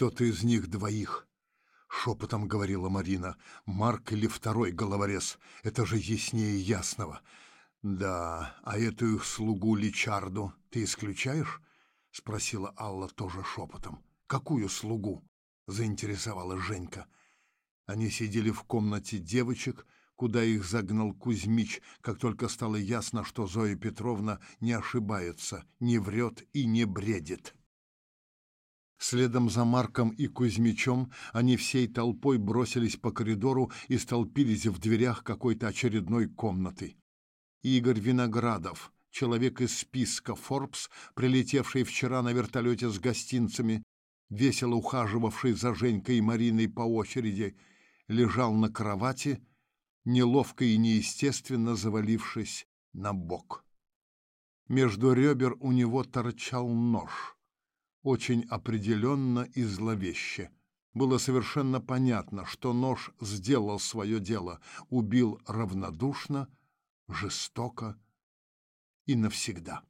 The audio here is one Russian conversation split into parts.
«Кто-то из них двоих», — шепотом говорила Марина. «Марк или второй головорез? Это же яснее ясного». «Да, а эту их слугу Личарду ты исключаешь?» — спросила Алла тоже шепотом. «Какую слугу?» — заинтересовала Женька. Они сидели в комнате девочек, куда их загнал Кузьмич, как только стало ясно, что Зоя Петровна не ошибается, не врет и не бредит. Следом за Марком и Кузьмичом они всей толпой бросились по коридору и столпились в дверях какой-то очередной комнаты. Игорь Виноградов, человек из списка Forbes, прилетевший вчера на вертолете с гостинцами, весело ухаживавший за Женькой и Мариной по очереди, лежал на кровати, неловко и неестественно завалившись на бок. Между ребер у него торчал нож очень определенно и зловеще. Было совершенно понятно, что нож сделал свое дело, убил равнодушно, жестоко и навсегда.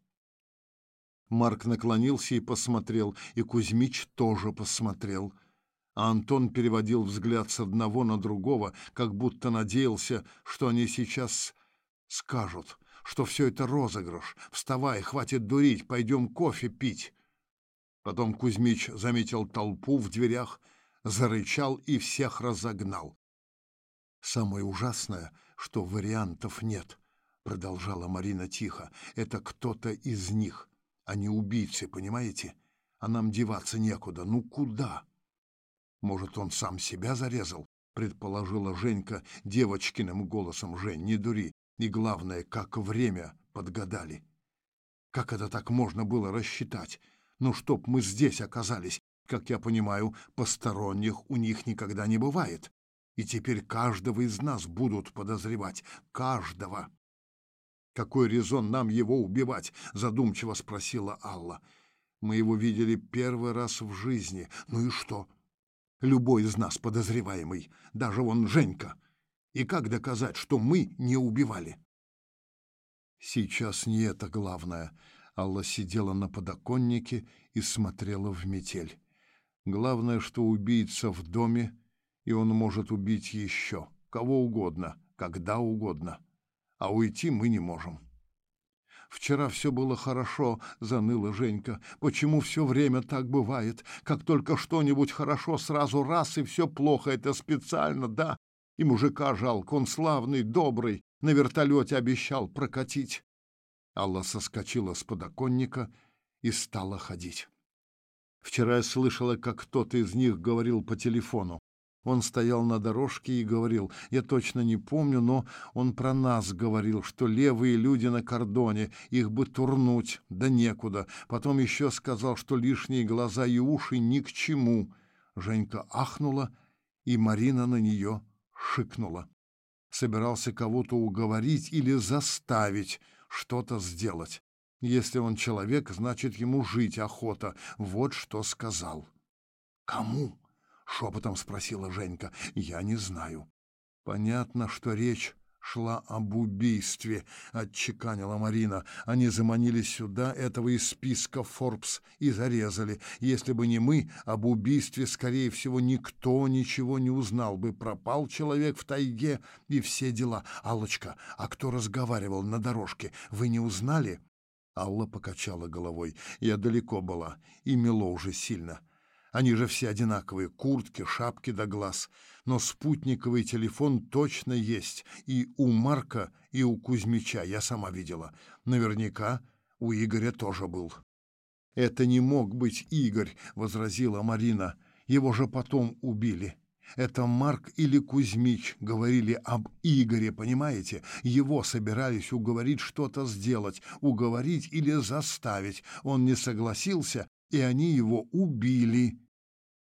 Марк наклонился и посмотрел, и Кузьмич тоже посмотрел. А Антон переводил взгляд с одного на другого, как будто надеялся, что они сейчас скажут, что все это розыгрыш. «Вставай, хватит дурить, пойдем кофе пить». Потом Кузьмич заметил толпу в дверях, зарычал и всех разогнал. «Самое ужасное, что вариантов нет», — продолжала Марина тихо. «Это кто-то из них. Они убийцы, понимаете? А нам деваться некуда. Ну куда?» «Может, он сам себя зарезал?» — предположила Женька девочкиным голосом. «Жень, не дури. И главное, как время подгадали. Как это так можно было рассчитать?» Ну, чтоб мы здесь оказались, как я понимаю, посторонних у них никогда не бывает. И теперь каждого из нас будут подозревать. Каждого. «Какой резон нам его убивать?» — задумчиво спросила Алла. «Мы его видели первый раз в жизни. Ну и что? Любой из нас подозреваемый, даже вон Женька. И как доказать, что мы не убивали?» «Сейчас не это главное», Алла сидела на подоконнике и смотрела в метель. Главное, что убийца в доме, и он может убить еще, кого угодно, когда угодно. А уйти мы не можем. Вчера все было хорошо, заныла Женька. Почему все время так бывает? Как только что-нибудь хорошо, сразу раз и все плохо. Это специально, да? И мужика жалко, он славный, добрый, на вертолете обещал прокатить. Алла соскочила с подоконника и стала ходить. Вчера я слышала, как кто-то из них говорил по телефону. Он стоял на дорожке и говорил, я точно не помню, но он про нас говорил, что левые люди на кордоне, их бы турнуть, да некуда. Потом еще сказал, что лишние глаза и уши ни к чему. Женька ахнула, и Марина на нее шикнула. Собирался кого-то уговорить или заставить, что-то сделать. Если он человек, значит, ему жить охота. Вот что сказал. «Кому?» — шепотом спросила Женька. «Я не знаю». Понятно, что речь шла об убийстве, отчеканила Марина. Они заманили сюда этого из списка Forbes и зарезали. Если бы не мы, об убийстве, скорее всего, никто ничего не узнал бы. Пропал человек в тайге и все дела. Аллочка, а кто разговаривал на дорожке, вы не узнали? Алла покачала головой. Я далеко была, и мело уже сильно. Они же все одинаковые, куртки, шапки до глаз. Но спутниковый телефон точно есть и у Марка, и у Кузьмича, я сама видела. Наверняка у Игоря тоже был. «Это не мог быть Игорь», — возразила Марина. «Его же потом убили». Это Марк или Кузьмич говорили об Игоре, понимаете? Его собирались уговорить что-то сделать, уговорить или заставить. Он не согласился, и они его убили.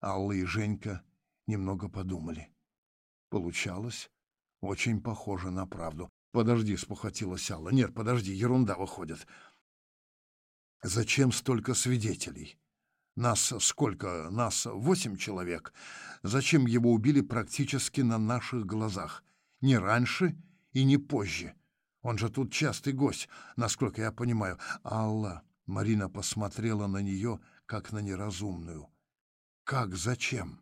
Алла и Женька немного подумали. Получалось очень похоже на правду. Подожди, спохватилась Алла. Нет, подожди, ерунда выходит. Зачем столько свидетелей? Нас сколько? Нас восемь человек. Зачем его убили практически на наших глазах? Не раньше и не позже. Он же тут частый гость, насколько я понимаю. Алла, Марина посмотрела на нее, как на неразумную. Как зачем?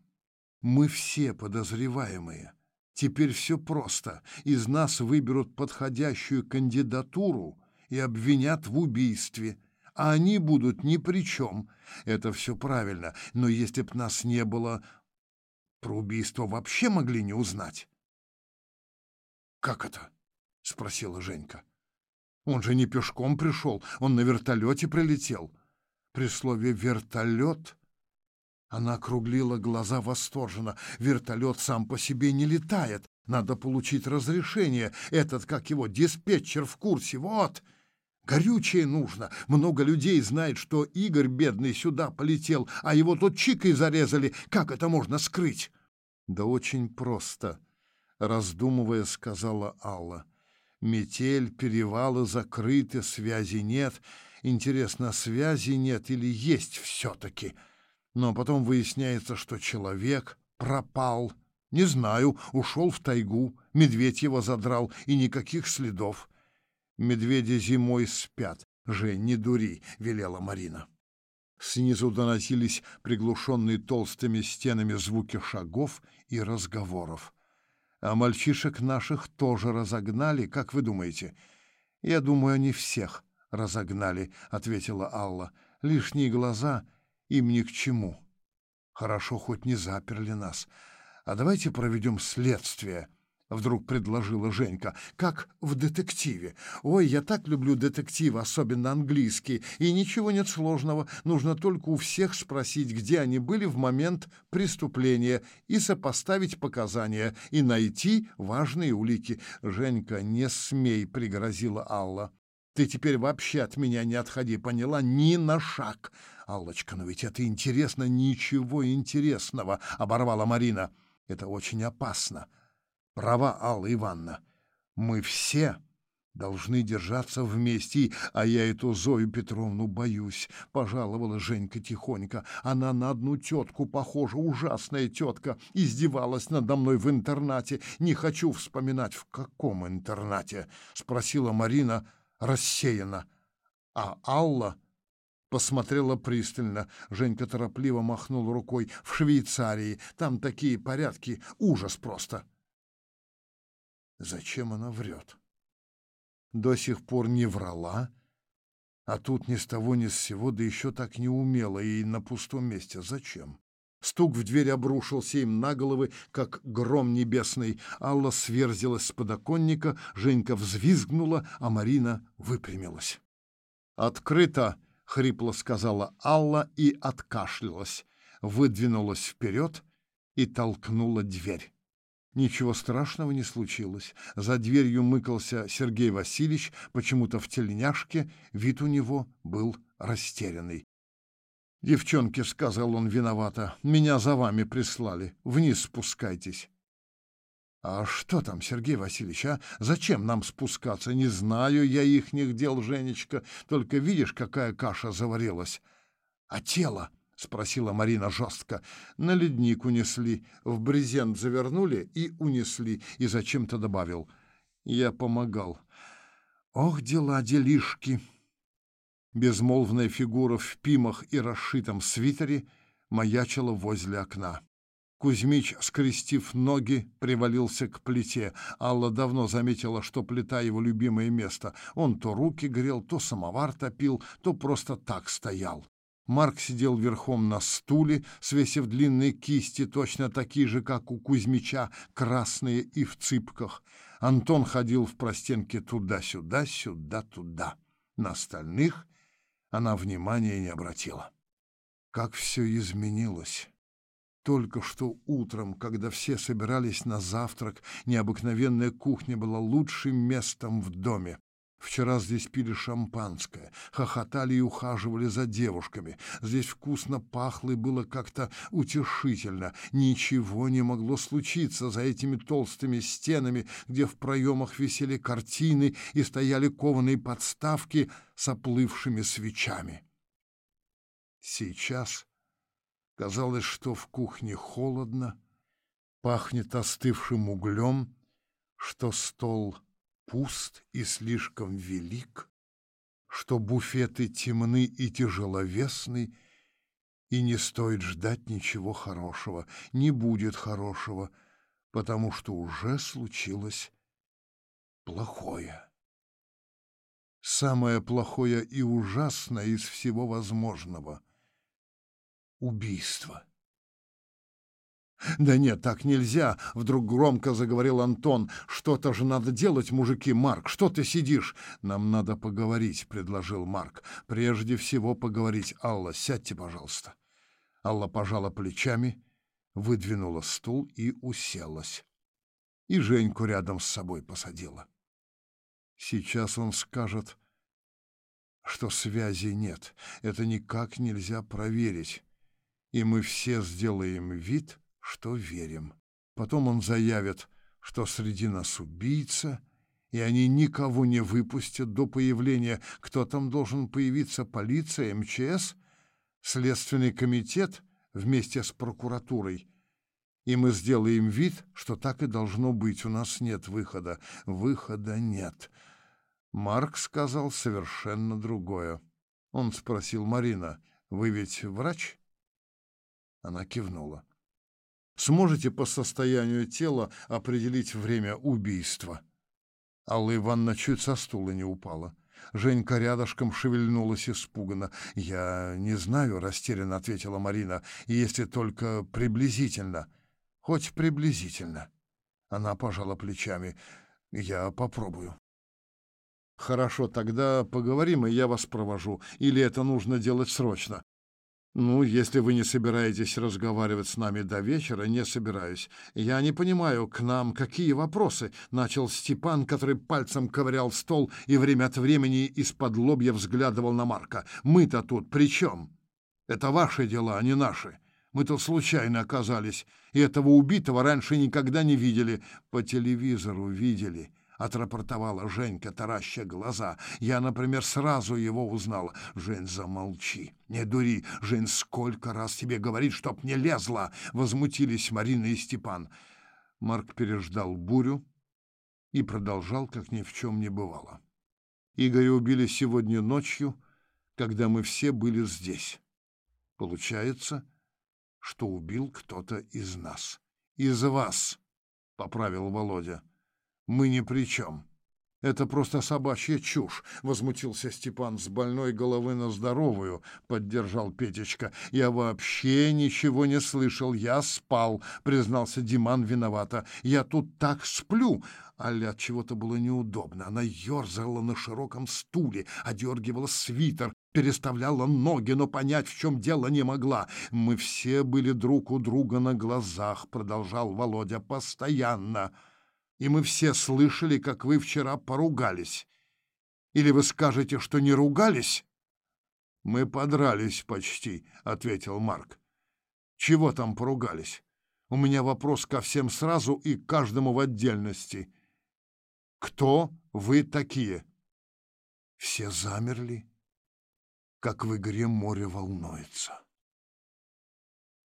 Мы все подозреваемые. Теперь все просто. Из нас выберут подходящую кандидатуру и обвинят в убийстве. А они будут ни при чем. Это все правильно. Но если б нас не было, про убийство вообще могли не узнать. «Как это?» — спросила Женька. «Он же не пешком пришел, он на вертолете прилетел». При слове «вертолет» она округлила глаза восторженно. «Вертолет сам по себе не летает. Надо получить разрешение. Этот, как его, диспетчер в курсе. Вот!» Горючее нужно. Много людей знает, что Игорь бедный сюда полетел, а его тут чикой зарезали. Как это можно скрыть? Да очень просто, раздумывая, сказала Алла. Метель, перевалы закрыты, связи нет. Интересно, связи нет или есть все-таки? Но потом выясняется, что человек пропал. Не знаю, ушел в тайгу, медведь его задрал, и никаких следов. Медведи зимой спят. Жень, не дури, велела Марина. Снизу доносились приглушенные толстыми стенами звуки шагов и разговоров. А мальчишек наших тоже разогнали, как вы думаете? Я думаю, они всех разогнали, ответила Алла. Лишние глаза им ни к чему. Хорошо, хоть не заперли нас. А давайте проведем следствие. — вдруг предложила Женька, — как в детективе. Ой, я так люблю детективы, особенно английские, и ничего нет сложного, нужно только у всех спросить, где они были в момент преступления, и сопоставить показания, и найти важные улики. Женька, не смей, — пригрозила Алла. Ты теперь вообще от меня не отходи, поняла? Ни на шаг. Аллочка, но ведь это интересно, ничего интересного, — оборвала Марина. Это очень опасно. Права, Алла Ивановна. Мы все должны держаться вместе, а я эту Зою Петровну боюсь, — пожаловала Женька тихонько. Она на одну тетку похожа, ужасная тетка, издевалась надо мной в интернате. Не хочу вспоминать, в каком интернате, — спросила Марина рассеянно. А Алла посмотрела пристально. Женька торопливо махнул рукой. В Швейцарии. Там такие порядки. Ужас просто. Зачем она врет? До сих пор не врала, а тут ни с того ни с сего, да еще так не умела и на пустом месте. Зачем? Стук в дверь обрушился им на головы, как гром небесный. Алла сверзилась с подоконника, Женька взвизгнула, а Марина выпрямилась. «Открыто!» — хрипло сказала Алла и откашлялась, выдвинулась вперед и толкнула дверь. Ничего страшного не случилось. За дверью мыкался Сергей Васильевич, почему-то в тельняшке, вид у него был растерянный. «Девчонки», — сказал он виновато, — «меня за вами прислали. Вниз спускайтесь». «А что там, Сергей Васильевич, а? Зачем нам спускаться? Не знаю я ихних дел, Женечка. Только видишь, какая каша заварилась. А тело?» — спросила Марина жестко. На ледник унесли, в брезент завернули и унесли, и зачем-то добавил. Я помогал. Ох, дела, делишки! Безмолвная фигура в пимах и расшитом свитере маячила возле окна. Кузьмич, скрестив ноги, привалился к плите. Алла давно заметила, что плита — его любимое место. Он то руки грел, то самовар топил, то просто так стоял. Марк сидел верхом на стуле, свесив длинные кисти, точно такие же, как у Кузьмича, красные и в цыпках. Антон ходил в простенке туда-сюда, сюда-туда. На остальных она внимания не обратила. Как все изменилось! Только что утром, когда все собирались на завтрак, необыкновенная кухня была лучшим местом в доме. Вчера здесь пили шампанское, хохотали и ухаживали за девушками. Здесь вкусно пахло и было как-то утешительно. Ничего не могло случиться за этими толстыми стенами, где в проемах висели картины и стояли кованые подставки с оплывшими свечами. Сейчас казалось, что в кухне холодно, пахнет остывшим углем, что стол — пуст и слишком велик, что буфеты темны и тяжеловесны, И не стоит ждать ничего хорошего, не будет хорошего, потому что уже случилось плохое. Самое плохое и ужасное из всего возможного — убийство. «Да нет, так нельзя!» — вдруг громко заговорил Антон. «Что-то же надо делать, мужики! Марк, что ты сидишь?» «Нам надо поговорить», — предложил Марк. «Прежде всего поговорить. Алла, сядьте, пожалуйста». Алла пожала плечами, выдвинула стул и уселась. И Женьку рядом с собой посадила. Сейчас он скажет, что связи нет. Это никак нельзя проверить. И мы все сделаем вид, что верим. Потом он заявит, что среди нас убийца, и они никого не выпустят до появления. Кто там должен появиться? Полиция, МЧС, Следственный комитет вместе с прокуратурой. И мы сделаем вид, что так и должно быть. У нас нет выхода. Выхода нет. Марк сказал совершенно другое. Он спросил Марина, «Вы ведь врач?» Она кивнула. Сможете по состоянию тела определить время убийства?» Алла Ивановна чуть со стула не упала. Женька рядышком шевельнулась испуганно. «Я не знаю», — растерянно ответила Марина, — «если только приблизительно». «Хоть приблизительно». Она пожала плечами. «Я попробую». «Хорошо, тогда поговорим, и я вас провожу. Или это нужно делать срочно?» «Ну, если вы не собираетесь разговаривать с нами до вечера, не собираюсь. Я не понимаю, к нам какие вопросы?» — начал Степан, который пальцем ковырял стол и время от времени из-под лобья взглядывал на Марка. «Мы-то тут при чем? Это ваши дела, а не наши. Мы тут случайно оказались, и этого убитого раньше никогда не видели. По телевизору видели» отрапортовала Женька, тараща глаза. Я, например, сразу его узнала. Жень, замолчи. Не дури. Жень, сколько раз тебе говорит, чтоб не лезла. Возмутились Марина и Степан. Марк переждал бурю и продолжал, как ни в чем не бывало. Игоря убили сегодня ночью, когда мы все были здесь. Получается, что убил кто-то из нас. Из вас, — поправил Володя мы ни при чем. Это просто собачья чушь, возмутился Степан с больной головы на здоровую, поддержал Петечка. Я вообще ничего не слышал, я спал, признался Диман виновато. Я тут так сплю. Аля от чего-то было неудобно. Она ерзала на широком стуле, одергивала свитер, переставляла ноги, но понять, в чем дело, не могла. Мы все были друг у друга на глазах, продолжал Володя постоянно и мы все слышали, как вы вчера поругались. Или вы скажете, что не ругались?» «Мы подрались почти», — ответил Марк. «Чего там поругались? У меня вопрос ко всем сразу и каждому в отдельности. Кто вы такие?» Все замерли, как в игре море волнуется.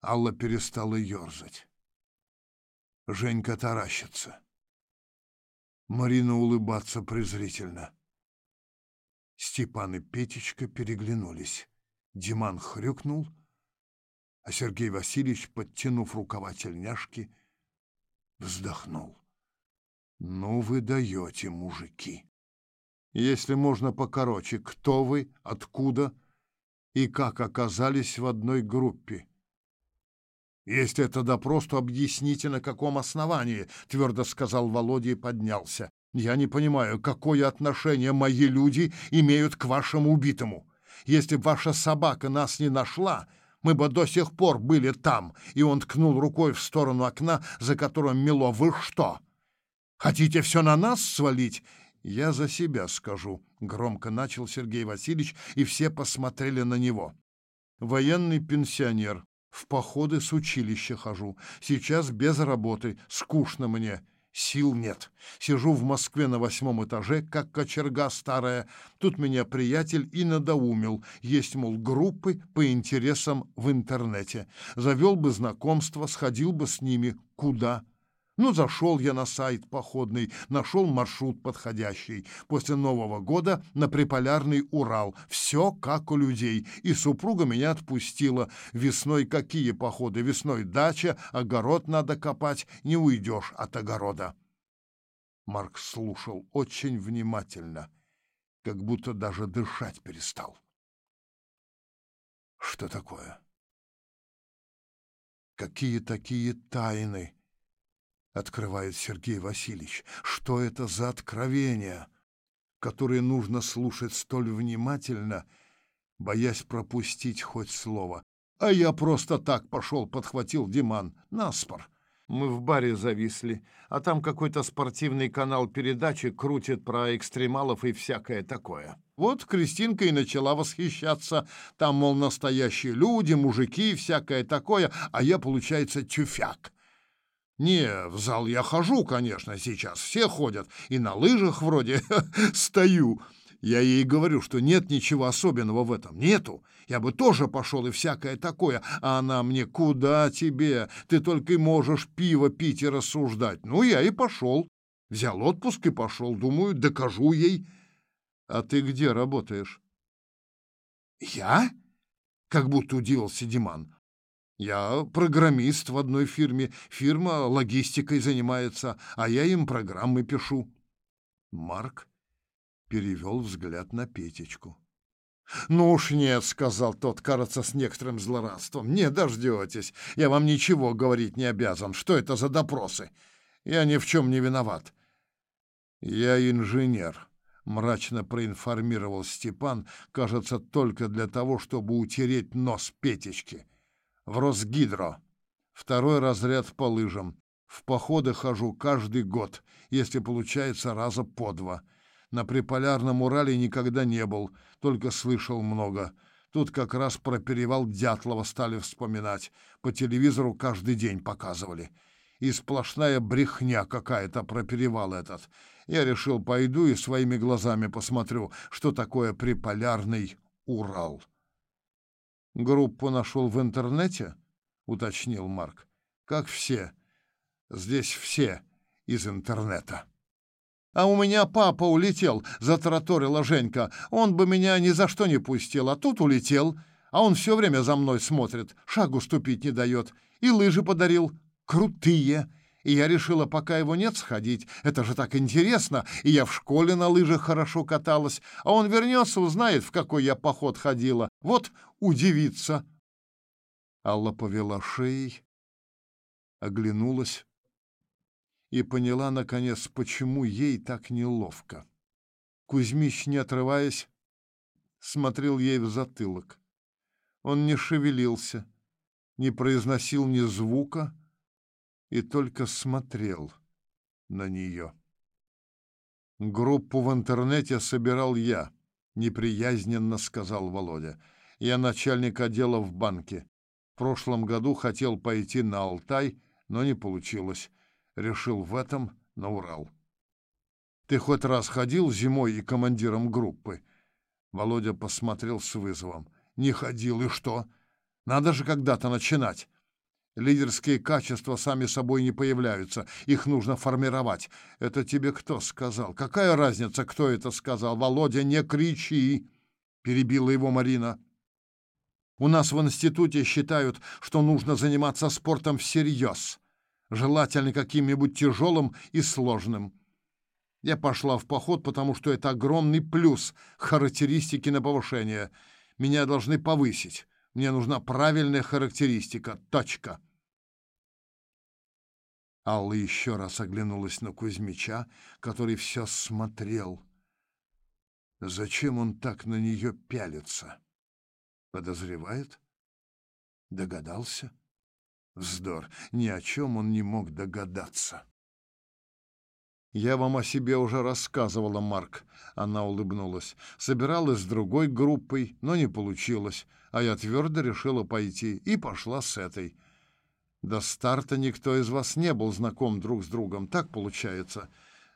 Алла перестала ерзать. Женька таращится. Марина улыбаться презрительно. Степан и Петечка переглянулись. Диман хрюкнул, а Сергей Васильевич, подтянув рукава тельняшки, вздохнул. «Ну вы даете, мужики! Если можно покороче, кто вы, откуда и как оказались в одной группе?» «Если это допрос, то объясните, на каком основании», — твердо сказал Володя и поднялся. «Я не понимаю, какое отношение мои люди имеют к вашему убитому. Если ваша собака нас не нашла, мы бы до сих пор были там». И он ткнул рукой в сторону окна, за которым мело. «Вы что, хотите все на нас свалить?» «Я за себя скажу», — громко начал Сергей Васильевич, и все посмотрели на него. Военный пенсионер, в походы с училища хожу. Сейчас без работы. Скучно мне. Сил нет. Сижу в Москве на восьмом этаже, как кочерга старая. Тут меня приятель и надоумил. Есть, мол, группы по интересам в интернете. Завел бы знакомство, сходил бы с ними. Куда? Ну, зашел я на сайт походный, нашел маршрут подходящий. После Нового года на приполярный Урал. Все как у людей. И супруга меня отпустила. Весной какие походы? Весной дача, огород надо копать. Не уйдешь от огорода. Марк слушал очень внимательно, как будто даже дышать перестал. Что такое? Какие такие тайны? Открывает Сергей Васильевич. Что это за откровения, которые нужно слушать столь внимательно, боясь пропустить хоть слово? А я просто так пошел, подхватил Диман. Наспор. Мы в баре зависли, а там какой-то спортивный канал передачи крутит про экстремалов и всякое такое. Вот Кристинка и начала восхищаться. Там, мол, настоящие люди, мужики и всякое такое, а я, получается, тюфяк. Не, в зал я хожу, конечно, сейчас все ходят, и на лыжах вроде стою. Я ей говорю, что нет ничего особенного в этом, нету. Я бы тоже пошел и всякое такое, а она мне, куда тебе? Ты только и можешь пиво пить и рассуждать. Ну, я и пошел. Взял отпуск и пошел, думаю, докажу ей. А ты где работаешь? Я? Как будто удивился Диман. Я программист в одной фирме. Фирма логистикой занимается, а я им программы пишу. Марк перевел взгляд на Петечку. «Ну уж нет», — сказал тот, кажется, с некоторым злорадством. «Не дождетесь. Я вам ничего говорить не обязан. Что это за допросы? Я ни в чем не виноват». «Я инженер», — мрачно проинформировал Степан, кажется, только для того, чтобы утереть нос Петечки в Росгидро. Второй разряд по лыжам. В походы хожу каждый год, если получается раза по два. На приполярном Урале никогда не был, только слышал много. Тут как раз про перевал Дятлова стали вспоминать. По телевизору каждый день показывали. И сплошная брехня какая-то про перевал этот. Я решил, пойду и своими глазами посмотрю, что такое приполярный Урал. Группу нашел в интернете? уточнил Марк. Как все. Здесь все из интернета. А у меня папа улетел, затраторила Женька. Он бы меня ни за что не пустил, а тут улетел. А он все время за мной смотрит, шагу ступить не дает. И лыжи подарил. Крутые. И я решила, пока его нет, сходить. Это же так интересно. И я в школе на лыжах хорошо каталась. А он вернется, узнает, в какой я поход ходила. Вот удивится. Алла повела шеей, оглянулась и поняла, наконец, почему ей так неловко. Кузьмич, не отрываясь, смотрел ей в затылок. Он не шевелился, не произносил ни звука, и только смотрел на нее. «Группу в интернете собирал я», — неприязненно сказал Володя. «Я начальник отдела в банке. В прошлом году хотел пойти на Алтай, но не получилось. Решил в этом на Урал». «Ты хоть раз ходил зимой и командиром группы?» Володя посмотрел с вызовом. «Не ходил, и что? Надо же когда-то начинать. Лидерские качества сами собой не появляются, их нужно формировать. Это тебе кто сказал? Какая разница, кто это сказал? Володя, не кричи, перебила его Марина. У нас в институте считают, что нужно заниматься спортом всерьез, желательно каким-нибудь тяжелым и сложным. Я пошла в поход, потому что это огромный плюс характеристики на повышение. Меня должны повысить. Мне нужна правильная характеристика. Точка. Алла еще раз оглянулась на Кузьмича, который все смотрел. Зачем он так на нее пялится? Подозревает? Догадался? Вздор. Ни о чем он не мог догадаться. «Я вам о себе уже рассказывала, Марк», — она улыбнулась. «Собиралась с другой группой, но не получилось, а я твердо решила пойти и пошла с этой. До старта никто из вас не был знаком друг с другом, так получается?»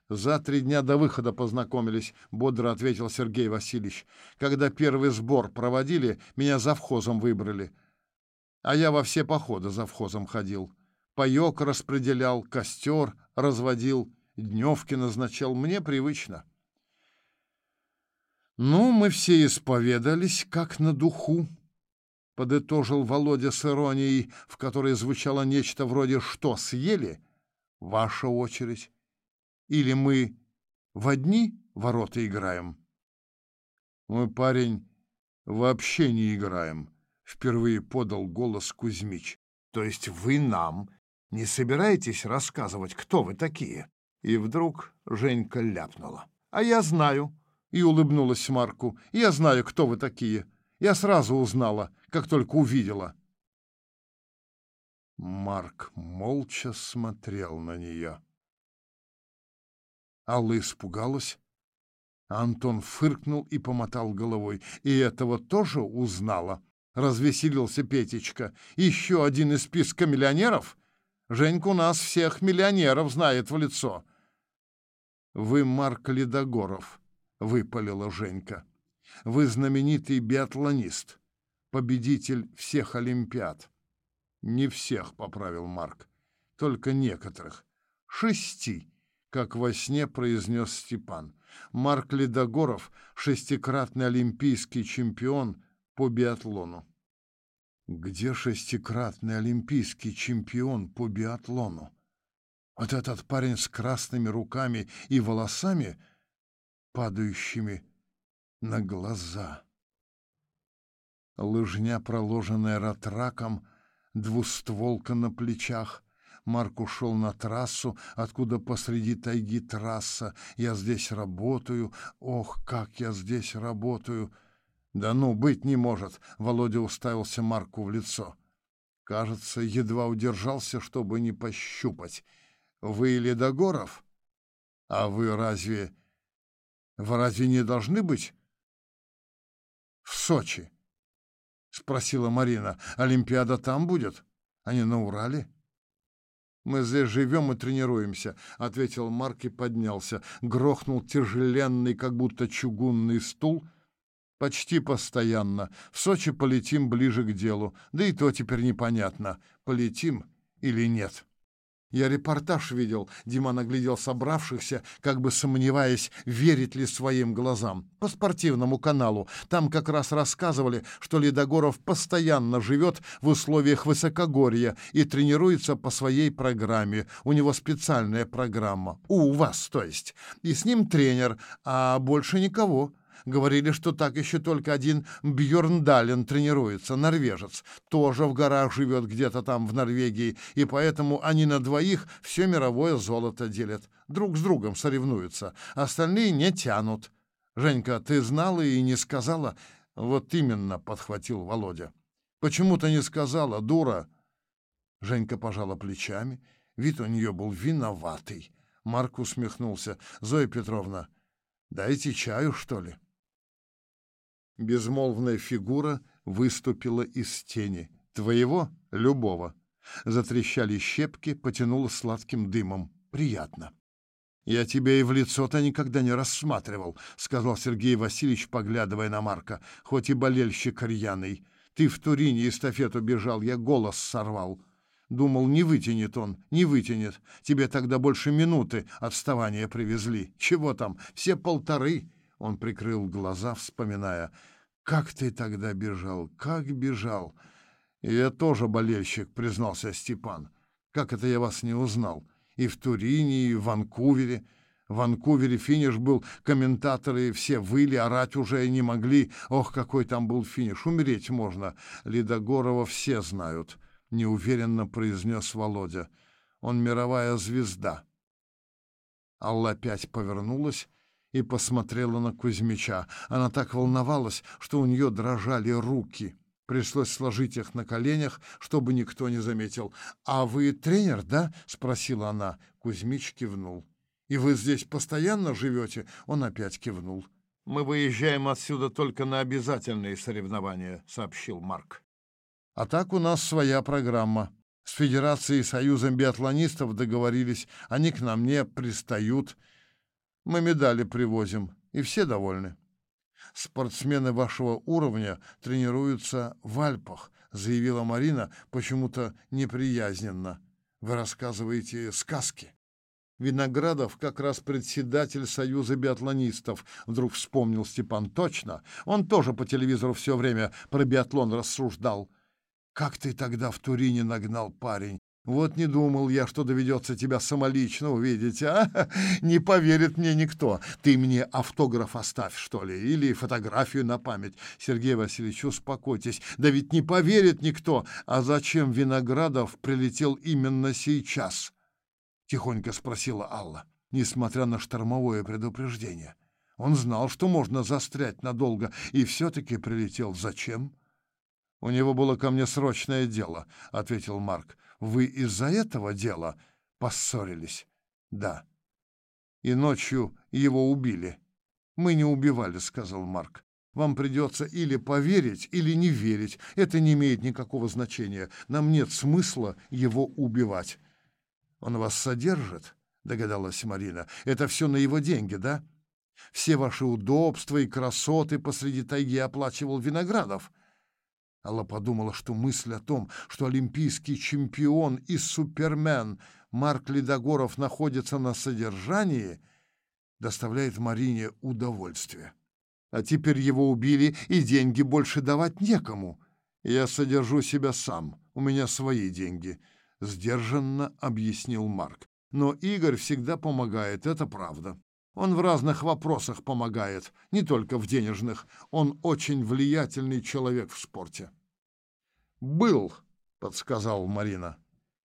«За три дня до выхода познакомились», — бодро ответил Сергей Васильевич. «Когда первый сбор проводили, меня завхозом выбрали. А я во все походы завхозом ходил. Паёк распределял, костер разводил, дневки назначал. Мне привычно. Ну, мы все исповедались, как на духу, подытожил Володя с иронией, в которой звучало нечто вроде «Что, съели? Ваша очередь. Или мы в одни ворота играем?» «Мы, парень, вообще не играем», — впервые подал голос Кузьмич. «То есть вы нам не собираетесь рассказывать, кто вы такие?» И вдруг Женька ляпнула. «А я знаю» и улыбнулась Марку. «Я знаю, кто вы такие. Я сразу узнала, как только увидела». Марк молча смотрел на нее. Алла испугалась. Антон фыркнул и помотал головой. «И этого тоже узнала?» — развеселился Петечка. «Еще один из списка миллионеров? Женька у нас всех миллионеров знает в лицо». «Вы Марк Ледогоров», — выпалила Женька. «Вы знаменитый биатлонист, победитель всех Олимпиад». «Не всех», — поправил Марк, — «только некоторых. Шести», как во сне произнес Степан. Марк Ледогоров — шестикратный олимпийский чемпион по биатлону. Где шестикратный олимпийский чемпион по биатлону? Вот этот парень с красными руками и волосами — падающими на глаза. Лыжня, проложенная ратраком, двустволка на плечах. Марк ушел на трассу, откуда посреди тайги трасса. Я здесь работаю. Ох, как я здесь работаю! Да ну, быть не может! Володя уставился Марку в лицо. Кажется, едва удержался, чтобы не пощупать. Вы Ледогоров? А вы разве вы разве не должны быть в Сочи? Спросила Марина. Олимпиада там будет, а не на Урале? Мы здесь живем и тренируемся, ответил Марк и поднялся. Грохнул тяжеленный, как будто чугунный стул. Почти постоянно. В Сочи полетим ближе к делу. Да и то теперь непонятно, полетим или нет. Я репортаж видел. Дима наглядел собравшихся, как бы сомневаясь, верить ли своим глазам. По спортивному каналу. Там как раз рассказывали, что Ледогоров постоянно живет в условиях высокогорья и тренируется по своей программе. У него специальная программа. У вас, то есть. И с ним тренер, а больше никого. Говорили, что так еще только один Бьорн Дален тренируется, норвежец. Тоже в горах живет где-то там в Норвегии, и поэтому они на двоих все мировое золото делят. Друг с другом соревнуются. Остальные не тянут. Женька, ты знала и не сказала? Вот именно, подхватил Володя. Почему ты не сказала, дура? Женька пожала плечами. Вид у нее был виноватый. Марк усмехнулся. Зоя Петровна, дайте чаю, что ли? Безмолвная фигура выступила из тени. Твоего? Любого. Затрещали щепки, потянуло сладким дымом. Приятно. «Я тебя и в лицо-то никогда не рассматривал», — сказал Сергей Васильевич, поглядывая на Марка, хоть и болельщик рьяный. «Ты в Турине эстафету бежал, я голос сорвал. Думал, не вытянет он, не вытянет. Тебе тогда больше минуты отставания привезли. Чего там, все полторы. Он прикрыл глаза, вспоминая. «Как ты тогда бежал? Как бежал?» «Я тоже болельщик», — признался Степан. «Как это я вас не узнал? И в Турине, и в Ванкувере». В Ванкувере финиш был, комментаторы все выли, орать уже не могли. Ох, какой там был финиш, умереть можно. Ледогорова все знают, — неуверенно произнес Володя. Он мировая звезда. Алла опять повернулась и посмотрела на Кузьмича. Она так волновалась, что у нее дрожали руки. Пришлось сложить их на коленях, чтобы никто не заметил. «А вы тренер, да?» — спросила она. Кузьмич кивнул. «И вы здесь постоянно живете?» Он опять кивнул. «Мы выезжаем отсюда только на обязательные соревнования», — сообщил Марк. «А так у нас своя программа. С Федерацией Союзом биатлонистов договорились. Они к нам не пристают. Мы медали привозим, и все довольны. Спортсмены вашего уровня тренируются в Альпах, заявила Марина почему-то неприязненно. Вы рассказываете сказки. Виноградов как раз председатель Союза биатлонистов. Вдруг вспомнил Степан точно. Он тоже по телевизору все время про биатлон рассуждал. Как ты тогда в Турине нагнал парень? Вот не думал я, что доведется тебя самолично увидеть, а? Не поверит мне никто. Ты мне автограф оставь, что ли, или фотографию на память. Сергей Васильевич, успокойтесь. Да ведь не поверит никто. А зачем Виноградов прилетел именно сейчас? Тихонько спросила Алла, несмотря на штормовое предупреждение. Он знал, что можно застрять надолго, и все-таки прилетел. Зачем? У него было ко мне срочное дело, ответил Марк. Вы из-за этого дела поссорились? Да. И ночью его убили. Мы не убивали, сказал Марк. Вам придется или поверить, или не верить. Это не имеет никакого значения. Нам нет смысла его убивать. Он вас содержит, догадалась Марина. Это все на его деньги, да? Все ваши удобства и красоты посреди тайги оплачивал Виноградов. Алла подумала, что мысль о том, что олимпийский чемпион и супермен Марк Ледогоров находится на содержании, доставляет Марине удовольствие. А теперь его убили, и деньги больше давать некому. Я содержу себя сам, у меня свои деньги, — сдержанно объяснил Марк. Но Игорь всегда помогает, это правда. Он в разных вопросах помогает, не только в денежных. Он очень влиятельный человек в спорте. «Был», — подсказал Марина.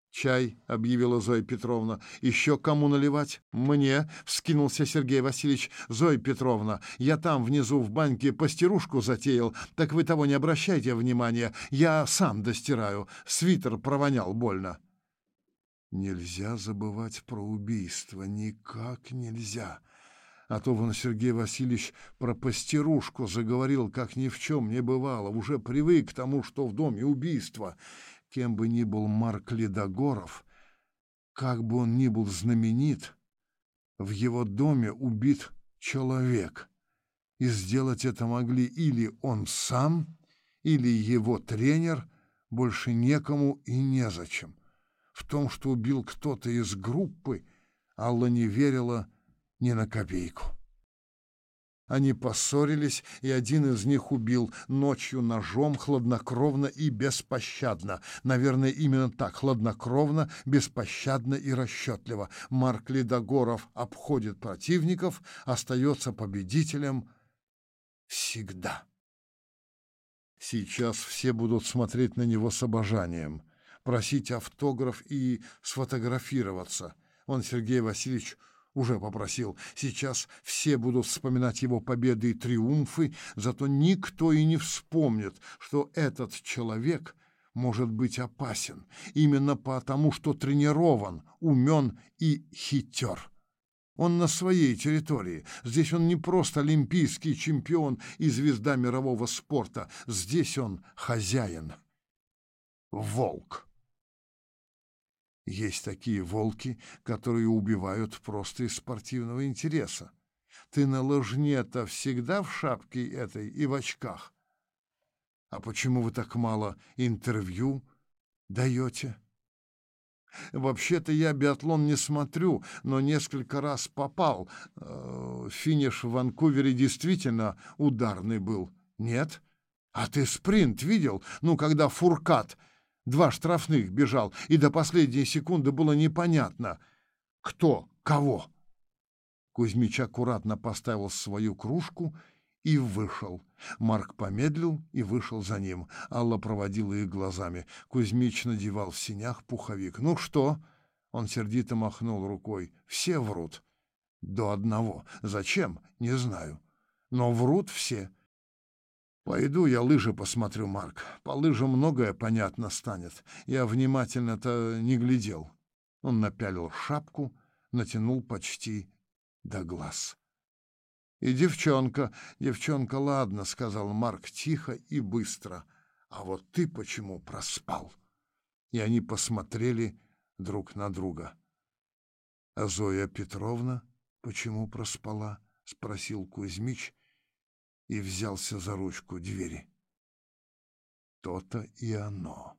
«Чай», — объявила Зоя Петровна. «Еще кому наливать?» «Мне», — вскинулся Сергей Васильевич. «Зоя Петровна, я там внизу в банке постирушку затеял, так вы того не обращайте внимания. Я сам достираю. Свитер провонял больно». Нельзя забывать про убийство, никак нельзя. А то вон Сергей Васильевич про постирушку заговорил, как ни в чем не бывало, уже привык к тому, что в доме убийство. Кем бы ни был Марк Ледогоров, как бы он ни был знаменит, в его доме убит человек. И сделать это могли или он сам, или его тренер, больше некому и незачем. В том, что убил кто-то из группы, Алла не верила ни на копейку. Они поссорились, и один из них убил ночью ножом, хладнокровно и беспощадно. Наверное, именно так, хладнокровно, беспощадно и расчетливо. Марк Ледогоров обходит противников, остается победителем всегда. Сейчас все будут смотреть на него с обожанием просить автограф и сфотографироваться. Он, Сергей Васильевич, уже попросил. Сейчас все будут вспоминать его победы и триумфы, зато никто и не вспомнит, что этот человек может быть опасен именно потому, что тренирован, умен и хитер. Он на своей территории. Здесь он не просто олимпийский чемпион и звезда мирового спорта. Здесь он хозяин. Волк. Есть такие волки, которые убивают просто из спортивного интереса. Ты на лыжне-то всегда в шапке этой и в очках. А почему вы так мало интервью даете? Вообще-то я биатлон не смотрю, но несколько раз попал. Э, финиш в Ванкувере действительно ударный был. Нет? А ты спринт видел? Ну, когда Фуркат Два штрафных бежал, и до последней секунды было непонятно, кто кого. Кузьмич аккуратно поставил свою кружку и вышел. Марк помедлил и вышел за ним. Алла проводила их глазами. Кузьмич надевал в синях пуховик. «Ну что?» Он сердито махнул рукой. «Все врут». «До одного. Зачем? Не знаю. Но врут все. Пойду я лыжи посмотрю, Марк. По лыжам многое понятно станет. Я внимательно-то не глядел. Он напялил шапку, натянул почти до глаз. И девчонка, девчонка, ладно, сказал Марк тихо и быстро. А вот ты почему проспал? И они посмотрели друг на друга. А Зоя Петровна почему проспала? спросил Кузьмич и взялся за ручку двери. То-то и оно.